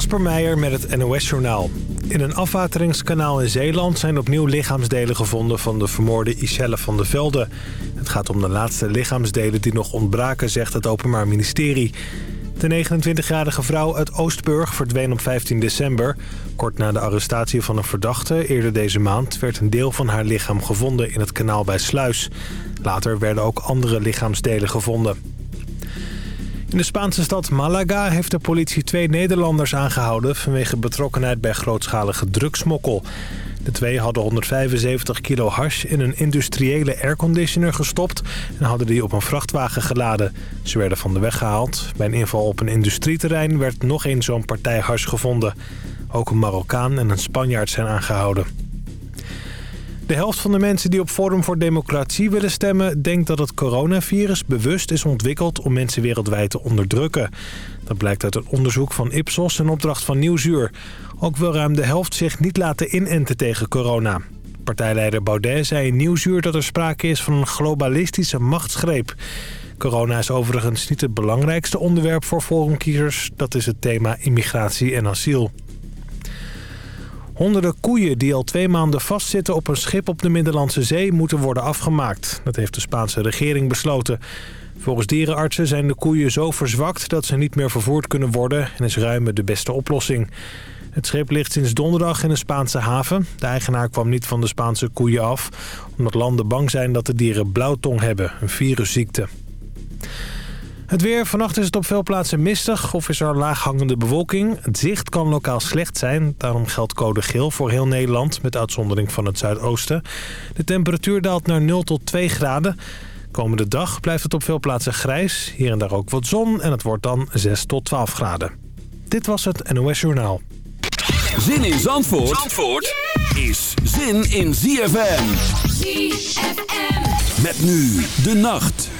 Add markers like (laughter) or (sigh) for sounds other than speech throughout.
Kasper Meijer met het NOS-journaal. In een afwateringskanaal in Zeeland zijn opnieuw lichaamsdelen gevonden van de vermoorde Iselle van der Velde. Het gaat om de laatste lichaamsdelen die nog ontbraken, zegt het Openbaar Ministerie. De 29-jarige vrouw uit Oostburg verdween op 15 december. Kort na de arrestatie van een verdachte eerder deze maand... werd een deel van haar lichaam gevonden in het kanaal bij Sluis. Later werden ook andere lichaamsdelen gevonden. In de Spaanse stad Malaga heeft de politie twee Nederlanders aangehouden... vanwege betrokkenheid bij grootschalige drugsmokkel. De twee hadden 175 kilo hash in een industriële airconditioner gestopt... en hadden die op een vrachtwagen geladen. Ze werden van de weg gehaald. Bij een inval op een industrieterrein werd nog eens zo'n partij hash gevonden. Ook een Marokkaan en een Spanjaard zijn aangehouden. De helft van de mensen die op Forum voor Democratie willen stemmen... denkt dat het coronavirus bewust is ontwikkeld om mensen wereldwijd te onderdrukken. Dat blijkt uit een onderzoek van Ipsos en opdracht van Nieuwsuur. Ook wil ruim de helft zich niet laten inenten tegen corona. Partijleider Baudet zei in Nieuwsuur dat er sprake is van een globalistische machtsgreep. Corona is overigens niet het belangrijkste onderwerp voor forumkiezers. Dat is het thema immigratie en asiel. Honderden koeien die al twee maanden vastzitten op een schip op de Middellandse Zee moeten worden afgemaakt. Dat heeft de Spaanse regering besloten. Volgens dierenartsen zijn de koeien zo verzwakt dat ze niet meer vervoerd kunnen worden en is ruimen de beste oplossing. Het schip ligt sinds donderdag in een Spaanse haven. De eigenaar kwam niet van de Spaanse koeien af... omdat landen bang zijn dat de dieren blauwtong hebben, een virusziekte. Het weer. Vannacht is het op veel plaatsen mistig of is er laaghangende bewolking. Het zicht kan lokaal slecht zijn. Daarom geldt code geel voor heel Nederland, met uitzondering van het zuidoosten. De temperatuur daalt naar 0 tot 2 graden. Komende dag blijft het op veel plaatsen grijs. Hier en daar ook wat zon en het wordt dan 6 tot 12 graden. Dit was het NOS Journaal. Zin in Zandvoort, Zandvoort is zin in ZFM. ZFM. Met nu de nacht.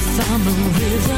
summer river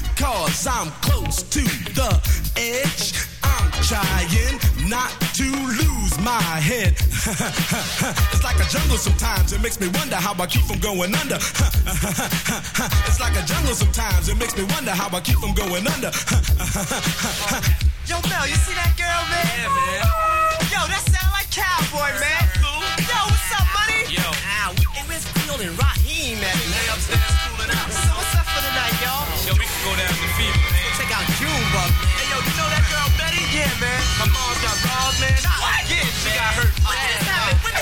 cause I'm close to the edge. I'm trying not to lose my head. (laughs) it's like a jungle sometimes, it makes me wonder how I keep from going under. (laughs) it's like a jungle sometimes, it makes me wonder how I keep from going under. (laughs) Yo, Mel, you see that girl, man? Yeah, man. Yo, that sound like cowboy, man. Cool. Yo, what's up, money? Yo. Ah, hey, where's Field and Raheem at, They man? upstairs My mom's got balls, man. What? Yeah, she got hurt. What just happened? What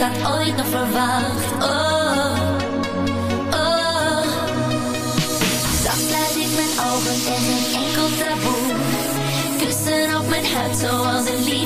dat ooit nog verwacht? Oh, oh. Zacht sluit ik mijn ogen en geen enkel taboe. Kussen op mijn huid zoals een liefdestattoo.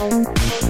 Thank.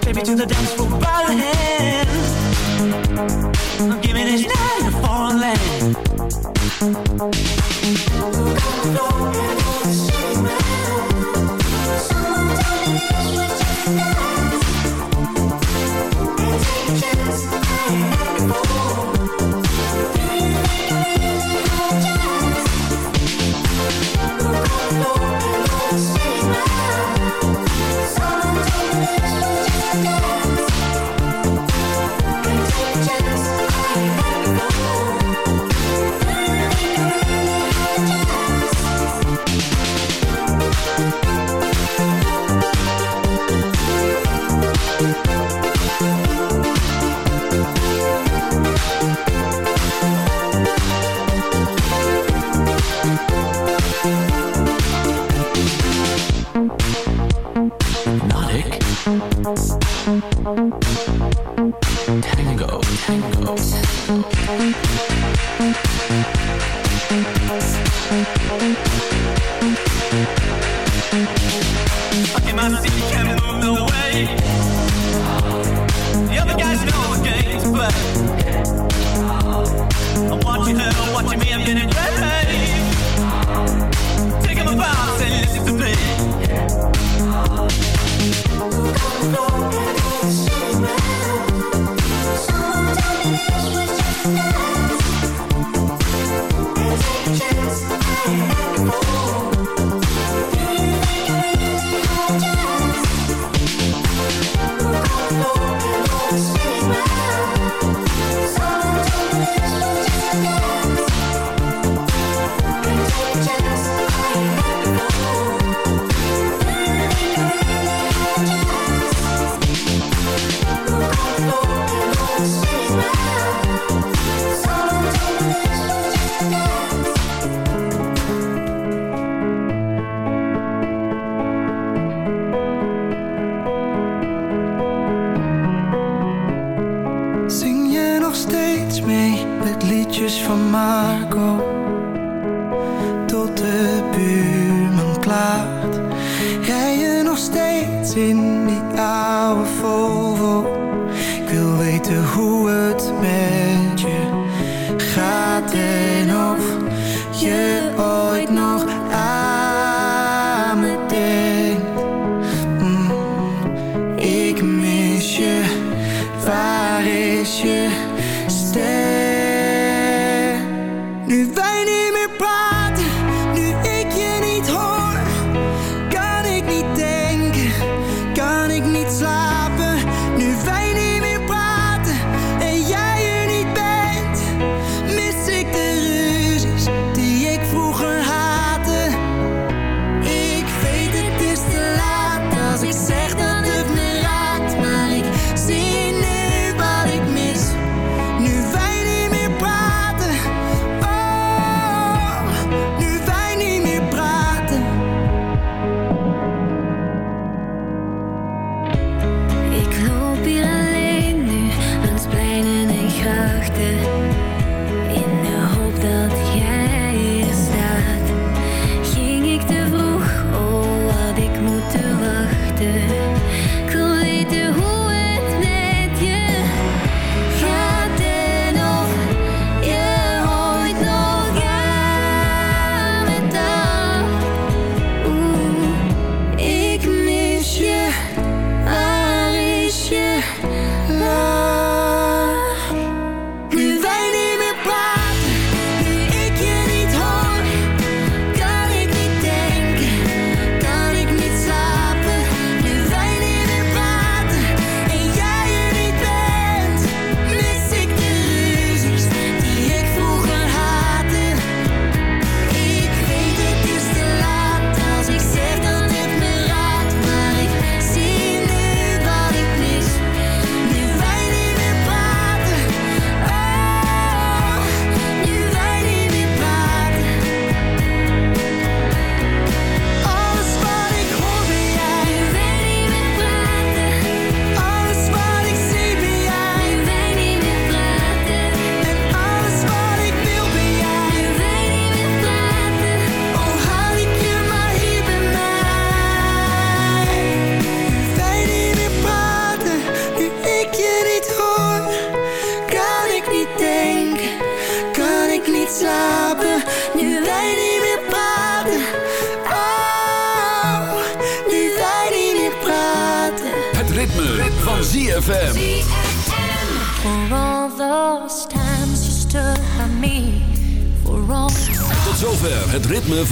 Take me to the dance floor by the. I'm giving it in a foreign land. Someone